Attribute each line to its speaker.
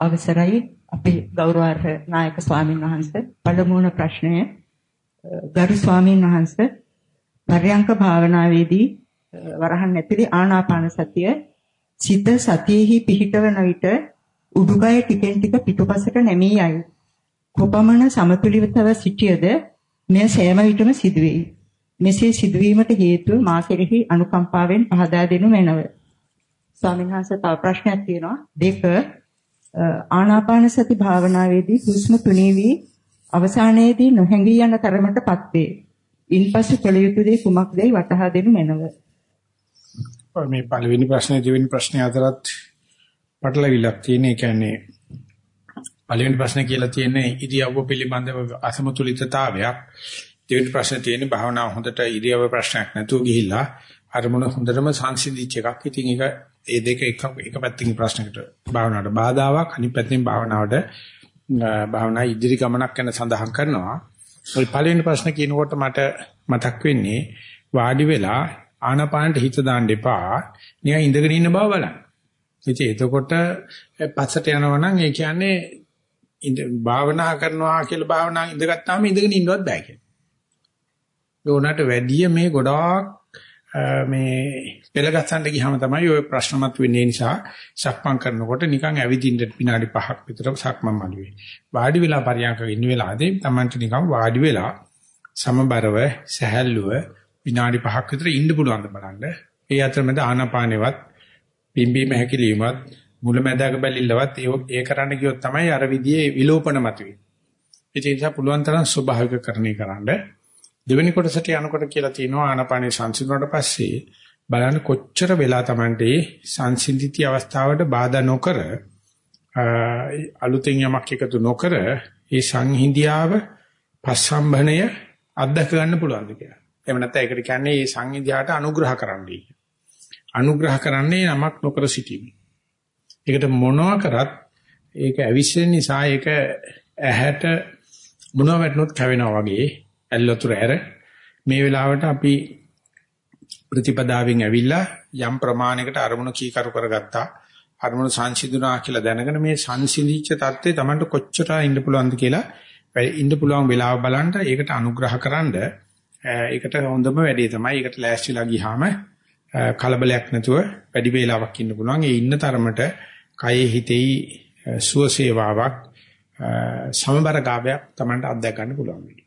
Speaker 1: අවසරයි අපේ ගෞරවාර්හ නායක ස්වාමින් වහන්සේ පළමුවන ප්‍රශ්නය ගරු ස්වාමින් වහන්සේ පර්යංක භාවනාවේදී වරහන් ඇතුලේ ආනාපාන සතිය සිත සතියෙහි පිහිටවන විට උඩුකය ටිකෙන් ටික පිටුපසට නැමී යයි. කොපමණ සමතුලිතව සිටියද මෙය සෑම විටම සිදුවේ. මෙසේ සිදුවීමට හේතුව මා කෙරෙහි අනුකම්පාවෙන් පහදා දෙනු මැනව. ස්වාමීන් වහන්සේ තව ප්‍රශ්නයක් තියෙනවා. දෙක ආනාපාන සති භාවනාවේදී හුස්ම තුනී වී අවසානයේදී නොහැඟී යන තරමටපත් වේ. ඉන්පසු කළ යුතු දේ කුමක්දයි වටහා දෙනු මැනව.
Speaker 2: මේ පළවෙනි ප්‍රශ්නේ දෙවෙනි ප්‍රශ්නේ අතරත් පටලවිලක් තියෙන. ඒ කියන්නේ පළවෙනි ප්‍රශ්නේ කියලා තියෙන්නේ ඉරියව්ව පිළිබඳව අසමතුලිතතාවයක්. දෙවෙනි ප්‍රශ්නේ තියෙන්නේ භාවනාව හොඳට ඉරියව්ව ප්‍රශ්නයක් නැතුව ගිහිල්ලා අරමුණ හොඳටම සංසිඳිච්ච එකක්. ඉතින් ඒක ඒ දෙක එක එක පැත්තකින් ප්‍රශ්නකට භාවනාවට බාධාවක් අනිත් පැත්තෙන් භාවනාවට භාවනා ඉදිරි ගමනක් ගැන සඳහන් කරනවා. ওই පළවෙනි ප්‍රශ්න කියනකොට මට මතක් වෙන්නේ වාඩි වෙලා ආනපානට හිත දාන්න එපා. නිකන් ඉඳගෙන ඉන්න බව බලන්න. ඉතින් එතකොට පස්සට යනවා නම් ඒ කියන්නේ භාවනා කරනවා කියලා භාවනා ඉඳගත්තාම ඉඳගෙන ඉන්නවත් බෑ කියන්නේ. ඒකට වැඩිය මේ ගොඩාක් මේ පෙළගස්සන්න ගියාම තමයි ওই ප්‍රශ්නමත් වෙන්නේ නිසා සක්මන් කරනකොට නිකන් ඇවිදින්න විනාඩි 5ක් විතර සක්මන් මළුවේ. වාඩි වෙලා පරියන්ක ඉන්න වෙලාවදී Tamanට නිකන් වාඩි වෙලා සමබරව සැහැල්ලුව විනාඩි 5ක් විතර ඉන්න පුළුවන් ද බලන්න. ඒ අතරමැද ආනාපානෙවත් පිම්බීම හැකිලීමත් මුලැමැදක බැලිල්ලවත් ඒ කරන්න ගියොත් තමයි අර විදිහේ විලෝපන මතුවේ. ඒ නිසා පුළුවන් තරම් ස්වභාවිකකරණය කරන්න. දෙවෙනි කොටසට යනකොට කියලා තියෙනවා ආනාපානේ සංසිඳුණාට පස්සේ බලන්න කොච්චර වෙලා Tamante සංසිඳිති අවස්ථාවට බාධා නොකර අලුතෙන් යමක් එකතු නොකර ඒ සංහිඳියාව පස්සම්භණය අත්දක ගන්න පුළුවන්ද කියලා. එහෙම නැත්නම් ඒකට කියන්නේ මේ සංහිඳියාට අනුග්‍රහ කරන්නයි. අනුග්‍රහ කරන්නේ නමක් නොකර සිටීම. ඒකට මොනවා කරත් ඒක ඇවිස්සෙන නිසා ඒක ඇහැට මොනවා වැටුනොත් කැවෙනවා වගේ ඇල්ලතුර ඇර මේ වෙලාවට අපි ප්‍රතිපදාවෙන් ඇවිල්ලා යම් ප්‍රමාණයකට අරමුණු කීකරු කරගත්තා. අරමුණු සංසිඳුණා කියලා දැනගෙන මේ සංසිඳිච්ච தත්ත්වය Tamanට කොච්චර ඉන්න පුළුවන්ද කියලා ඉන්න පුළුවන් වෙලාව බලන්න ඒකට අනුග්‍රහකරනද ඒකට හොඳම වැඩේ තමයි ඒකට ලෑස්තිලා ගියාම කලබලයක් නැතුව වැඩි වේලාවක් ඉන්න පුළුවන්. ඒ ඉන්න තරමට කයේ හිතෙයි සුවසේවාවක් සමබර ගාවයක් Tamanට අත්දැක ගන්න පුළුවන්.